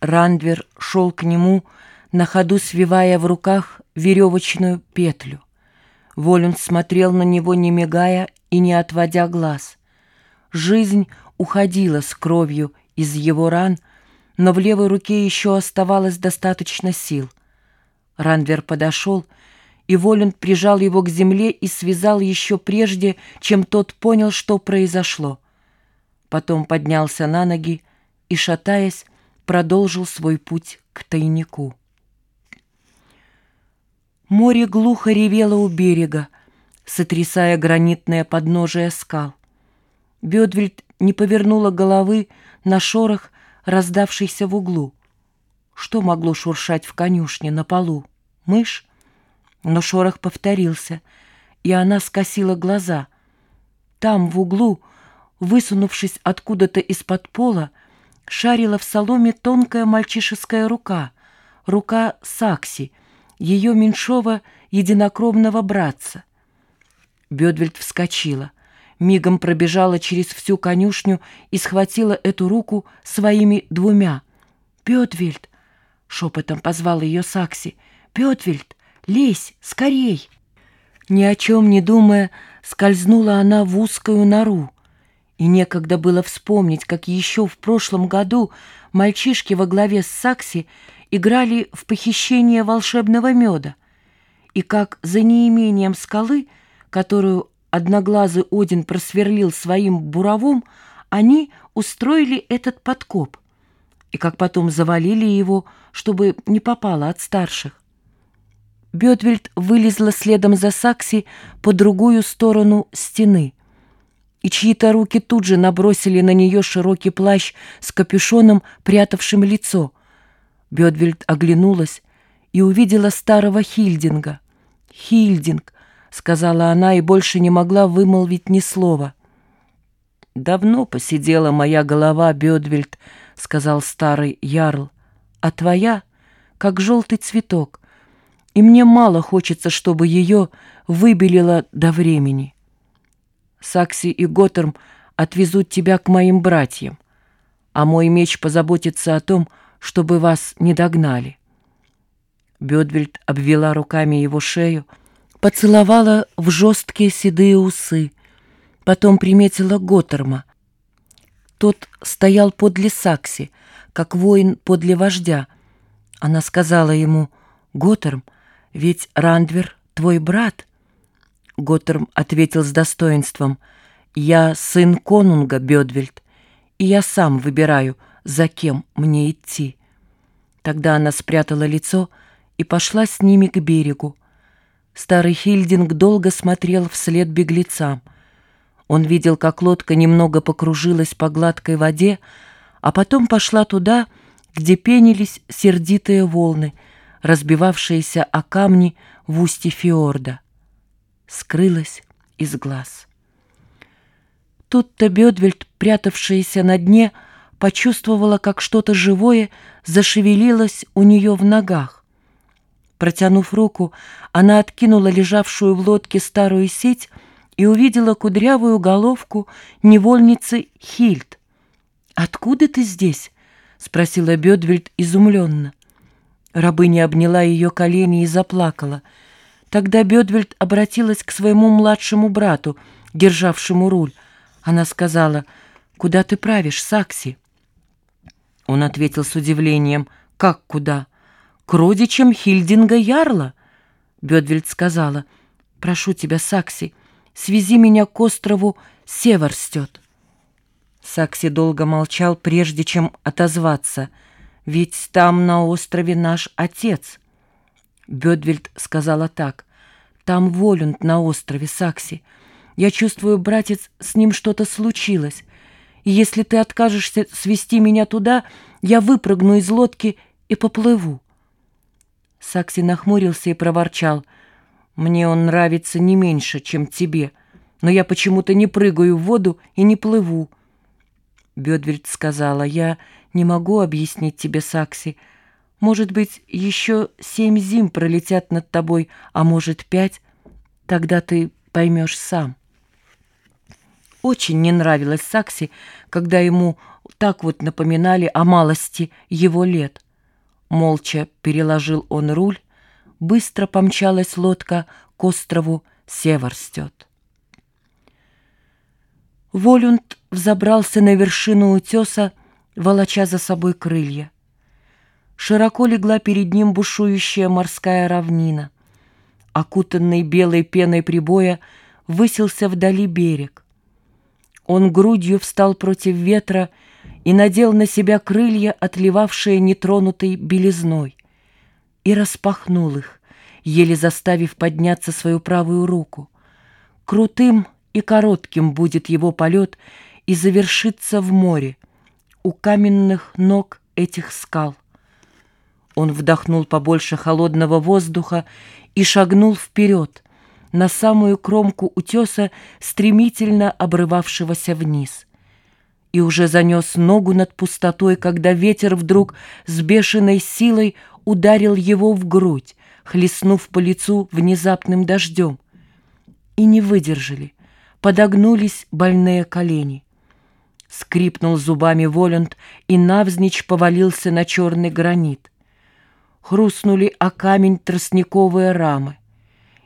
Рандвер шел к нему, на ходу свивая в руках веревочную петлю. Волюн смотрел на него, не мигая и не отводя глаз. Жизнь уходила с кровью из его ран, но в левой руке еще оставалось достаточно сил. Ранвер подошел, и Волюнд прижал его к земле и связал еще прежде, чем тот понял, что произошло. Потом поднялся на ноги и, шатаясь, продолжил свой путь к тайнику. Море глухо ревело у берега, сотрясая гранитное подножие скал. Бедвельд не повернула головы на шорох, раздавшийся в углу. Что могло шуршать в конюшне на полу? Мышь? Но шорох повторился, и она скосила глаза. Там, в углу, высунувшись откуда-то из-под пола, шарила в соломе тонкая мальчишеская рука, рука Сакси, ее меньшого единокровного братца. Бедвельд вскочила, мигом пробежала через всю конюшню и схватила эту руку своими двумя. «Бедвельд!» — шепотом позвал ее Сакси. «Бедвельд, лезь, скорей!» Ни о чем не думая, скользнула она в узкую нору. И некогда было вспомнить, как еще в прошлом году мальчишки во главе с Сакси играли в похищение волшебного меда, и как за неимением скалы, которую одноглазый Один просверлил своим буровом, они устроили этот подкоп, и как потом завалили его, чтобы не попало от старших. Бетвельд вылезла следом за Сакси по другую сторону стены, и чьи-то руки тут же набросили на нее широкий плащ с капюшоном, прятавшим лицо. Бетвельд оглянулась и увидела старого Хильдинга. «Хильдинг!» — сказала она и больше не могла вымолвить ни слова. «Давно посидела моя голова, Бедвельд», — сказал старый ярл, — «а твоя, как желтый цветок и мне мало хочется, чтобы ее выбелило до времени. Сакси и Готерм отвезут тебя к моим братьям, а мой меч позаботится о том, чтобы вас не догнали. Бедвельд обвела руками его шею, поцеловала в жесткие седые усы, потом приметила Готерма. Тот стоял подле Сакси, как воин подле вождя. Она сказала ему, «Готерм, — ведь Рандвер твой брат. Готтерм ответил с достоинством. Я сын конунга, Бедвельд, и я сам выбираю, за кем мне идти. Тогда она спрятала лицо и пошла с ними к берегу. Старый Хильдинг долго смотрел вслед беглецам. Он видел, как лодка немного покружилась по гладкой воде, а потом пошла туда, где пенились сердитые волны — разбивавшаяся о камни в устье фьорда. Скрылась из глаз. Тут-то Бедвельд, прятавшаяся на дне, почувствовала, как что-то живое зашевелилось у нее в ногах. Протянув руку, она откинула лежавшую в лодке старую сеть и увидела кудрявую головку невольницы Хильд. «Откуда ты здесь?» — спросила Бедвельд изумленно. Рабыня обняла ее колени и заплакала. Тогда Бедвельд обратилась к своему младшему брату, державшему руль. Она сказала, «Куда ты правишь, Сакси?» Он ответил с удивлением, «Как куда?» «К родичам Хильдинга Ярла?» Бедвельд сказала, «Прошу тебя, Сакси, свези меня к острову Северстет». Сакси долго молчал, прежде чем отозваться — ведь там на острове наш отец. Бедвельд сказала так. Там Волюнд на острове Сакси. Я чувствую, братец, с ним что-то случилось. И если ты откажешься свести меня туда, я выпрыгну из лодки и поплыву. Сакси нахмурился и проворчал. Мне он нравится не меньше, чем тебе, но я почему-то не прыгаю в воду и не плыву. Бедвельд сказала, я не могу объяснить тебе, Сакси. Может быть, еще семь зим пролетят над тобой, а может, пять. Тогда ты поймешь сам. Очень не нравилось Сакси, когда ему так вот напоминали о малости его лет. Молча переложил он руль, быстро помчалась лодка к острову Северстет. Волюнд взобрался на вершину утеса, волоча за собой крылья. Широко легла перед ним бушующая морская равнина. Окутанный белой пеной прибоя высился вдали берег. Он грудью встал против ветра и надел на себя крылья, отливавшие нетронутой белизной, и распахнул их, еле заставив подняться свою правую руку. Крутым и коротким будет его полет и завершится в море, у каменных ног этих скал. Он вдохнул побольше холодного воздуха и шагнул вперед, на самую кромку утеса, стремительно обрывавшегося вниз. И уже занес ногу над пустотой, когда ветер вдруг с бешеной силой ударил его в грудь, хлестнув по лицу внезапным дождем. И не выдержали, подогнулись больные колени. Скрипнул зубами Воланд и навзничь повалился на черный гранит. Хрустнули о камень тростниковые рамы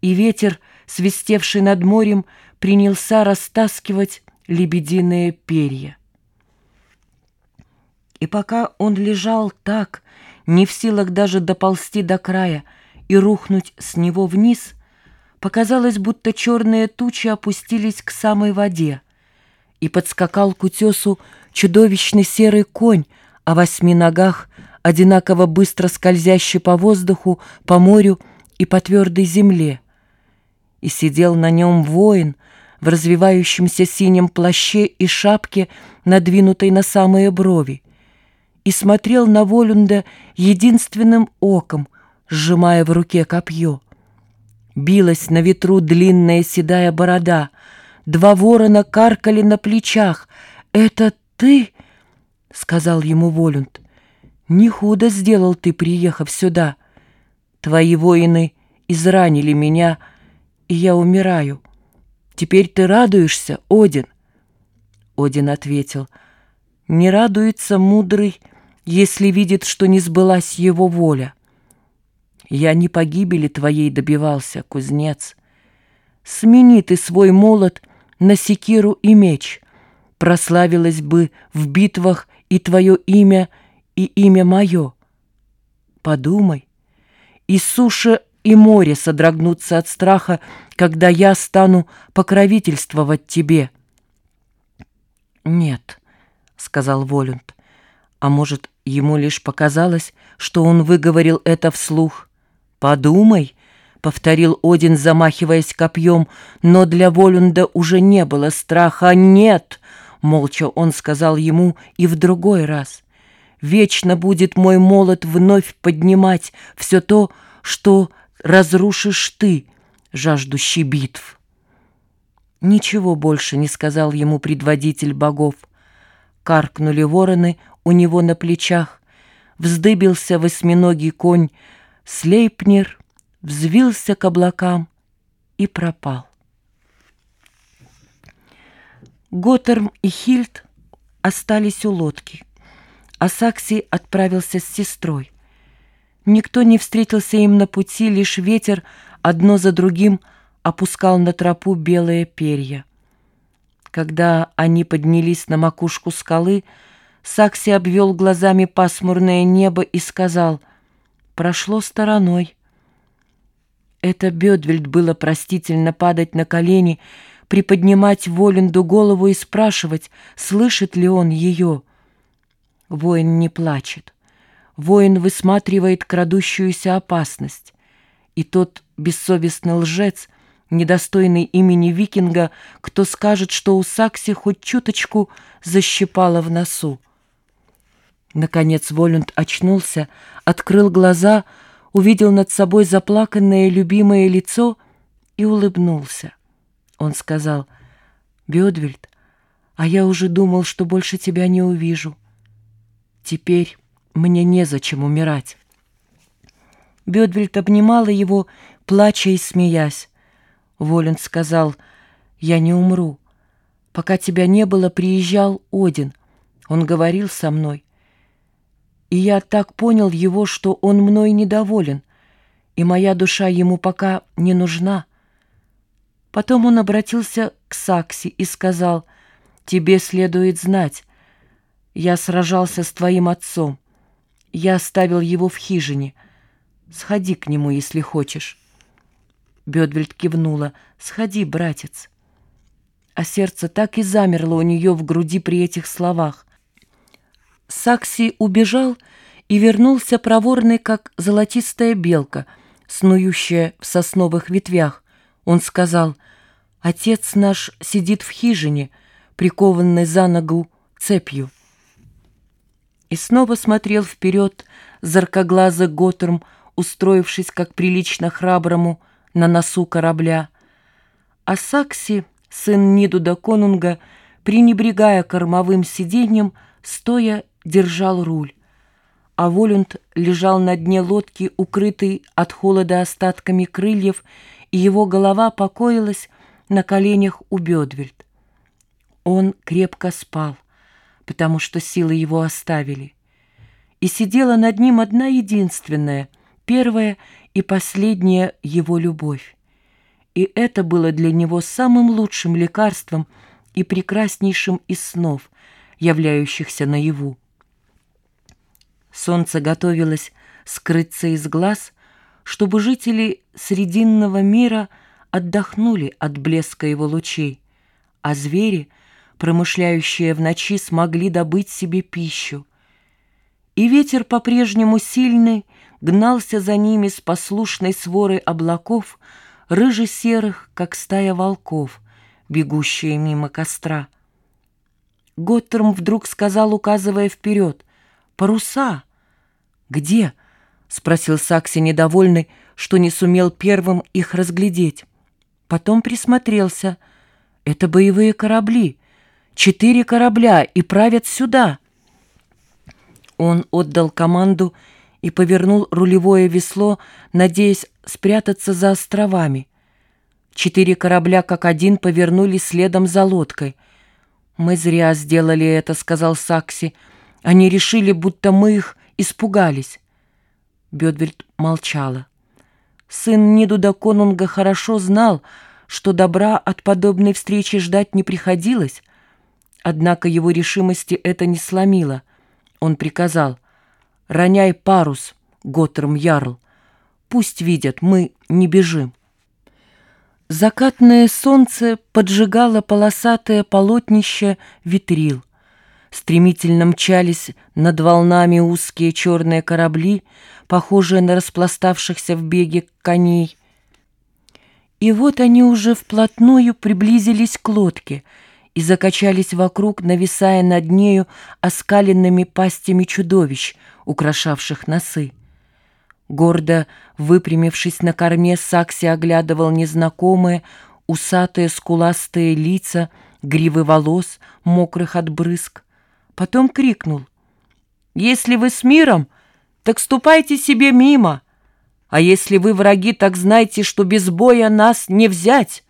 и ветер, свистевший над морем, принялся растаскивать лебединые перья. И пока он лежал так, не в силах даже доползти до края и рухнуть с него вниз, показалось, будто черные тучи опустились к самой воде, и подскакал к утесу чудовищный серый конь о восьми ногах, одинаково быстро скользящий по воздуху, по морю и по твердой земле — и сидел на нем воин в развивающемся синем плаще и шапке, надвинутой на самые брови, и смотрел на Волюнда единственным оком, сжимая в руке копье. Билась на ветру длинная седая борода, два ворона каркали на плечах. «Это ты?» — сказал ему Волюнд. «Не худо сделал ты, приехав сюда. Твои воины изранили меня, — и я умираю. Теперь ты радуешься, Один?» Один ответил, «Не радуется мудрый, если видит, что не сбылась его воля. Я не погибели твоей добивался, кузнец. Смени ты свой молот на секиру и меч. Прославилось бы в битвах и твое имя, и имя мое. Подумай, и суша и море содрогнутся от страха, когда я стану покровительствовать тебе». «Нет», — сказал Волюнд, а может, ему лишь показалось, что он выговорил это вслух. «Подумай», — повторил Один, замахиваясь копьем, но для Волюнда уже не было страха. «Нет», — молча он сказал ему и в другой раз. «Вечно будет мой молот вновь поднимать все то, что разрушишь ты, жаждущий битв. Ничего больше не сказал ему предводитель богов. Каркнули вороны у него на плечах, вздыбился восьминогий конь, Слейпнер взвился к облакам и пропал. Готерм и Хильд остались у лодки, а Сакси отправился с сестрой. Никто не встретился им на пути, лишь ветер одно за другим опускал на тропу белые перья. Когда они поднялись на макушку скалы, Сакси обвел глазами пасмурное небо и сказал «Прошло стороной». Это Бедвельд было простительно падать на колени, приподнимать Воленду голову и спрашивать, слышит ли он ее. Воин не плачет воин высматривает крадущуюся опасность, и тот бессовестный лжец, недостойный имени викинга, кто скажет, что у Сакси хоть чуточку защипало в носу. Наконец Волюнд очнулся, открыл глаза, увидел над собой заплаканное любимое лицо и улыбнулся. Он сказал, «Бедвельд, а я уже думал, что больше тебя не увижу. Теперь мне незачем умирать. Бедвельд обнимала его, плача и смеясь. Волин сказал, «Я не умру. Пока тебя не было, приезжал Один. Он говорил со мной. И я так понял его, что он мной недоволен, и моя душа ему пока не нужна. Потом он обратился к Сакси и сказал, «Тебе следует знать, я сражался с твоим отцом. Я оставил его в хижине. Сходи к нему, если хочешь». Бедвельд кивнула, «Сходи, братец» а сердце так и замерло у нее в груди при этих словах. Сакси убежал и вернулся проворный, как золотистая белка, снующая в сосновых ветвях. Он сказал, «Отец наш сидит в хижине, прикованный за ногу цепью». И снова смотрел вперед заркоглазый Готерм, устроившись, как прилично храброму, на носу корабля. А Сакси сын Нидуда Конунга, пренебрегая кормовым сиденьем, стоя держал руль. А Волюнд лежал на дне лодки, укрытый от холода остатками крыльев, и его голова покоилась на коленях у Бедвельд. Он крепко спал, потому что силы его оставили. И сидела над ним одна единственная, первая и последняя его любовь и это было для него самым лучшим лекарством и прекраснейшим из снов, являющихся наяву. Солнце готовилось скрыться из глаз, чтобы жители Срединного мира отдохнули от блеска его лучей, а звери, промышляющие в ночи, смогли добыть себе пищу. И ветер по-прежнему сильный гнался за ними с послушной сворой облаков, рыже-серых, как стая волков, бегущие мимо костра. Готтерм вдруг сказал, указывая вперед, «Паруса!» «Где?» — спросил Сакси, недовольный, что не сумел первым их разглядеть. Потом присмотрелся. «Это боевые корабли. Четыре корабля и правят сюда!» Он отдал команду и повернул рулевое весло, надеясь спрятаться за островами. Четыре корабля как один повернули следом за лодкой. «Мы зря сделали это», — сказал Сакси. «Они решили, будто мы их испугались». Бедвельд молчала. Сын Нидуда Конунга хорошо знал, что добра от подобной встречи ждать не приходилось, однако его решимости это не сломило. Он приказал «Роняй парус, Готтерм Ярл, Пусть видят, мы не бежим. Закатное солнце поджигало полосатое полотнище витрил. Стремительно мчались над волнами узкие черные корабли, похожие на распластавшихся в беге коней. И вот они уже вплотную приблизились к лодке и закачались вокруг, нависая над нею оскаленными пастями чудовищ, украшавших носы. Гордо выпрямившись на корме, Сакси оглядывал незнакомые, усатые скуластые лица, гривы волос, мокрых от брызг. Потом крикнул. «Если вы с миром, так ступайте себе мимо, а если вы враги, так знайте, что без боя нас не взять».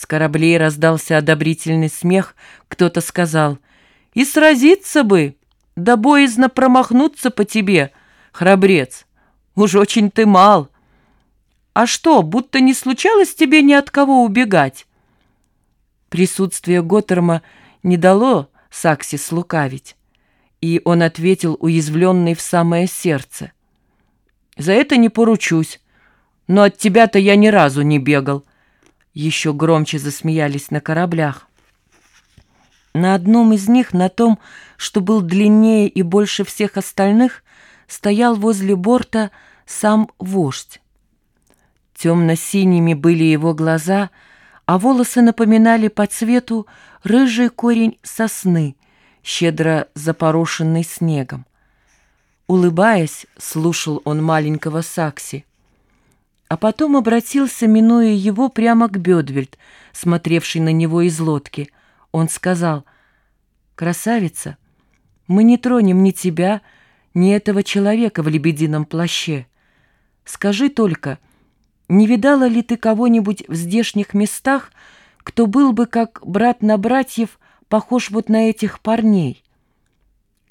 С кораблей раздался одобрительный смех, кто-то сказал. «И сразиться бы, да боязно промахнуться по тебе, храбрец». Уж очень ты мал. А что, будто не случалось тебе ни от кого убегать? Присутствие Готтерма не дало Сакси слукавить, и он ответил, уязвленный в самое сердце. «За это не поручусь, но от тебя-то я ни разу не бегал». Еще громче засмеялись на кораблях. На одном из них, на том, что был длиннее и больше всех остальных, стоял возле борта сам вождь. Темно-синими были его глаза, а волосы напоминали по цвету рыжий корень сосны, щедро запорошенный снегом. Улыбаясь, слушал он маленького Сакси, а потом обратился, минуя его, прямо к Бедвельд, смотревший на него из лодки. Он сказал, «Красавица, мы не тронем ни тебя, ни этого человека в лебедином плаще. Скажи только, не видала ли ты кого-нибудь в здешних местах, кто был бы, как брат на братьев, похож вот на этих парней.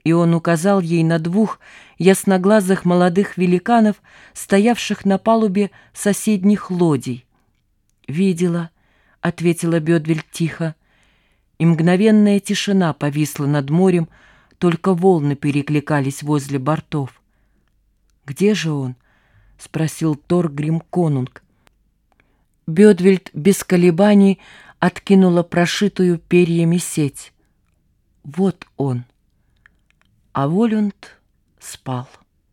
И он указал ей на двух ясноглазых молодых великанов, стоявших на палубе соседних лодий. «Видела», — ответила Бедвель тихо, и мгновенная тишина повисла над морем, только волны перекликались возле бортов. «Где же он?» — спросил Торгрим Конунг. Бедвельд без колебаний откинула прошитую перьями сеть. Вот он. А Волюнд спал.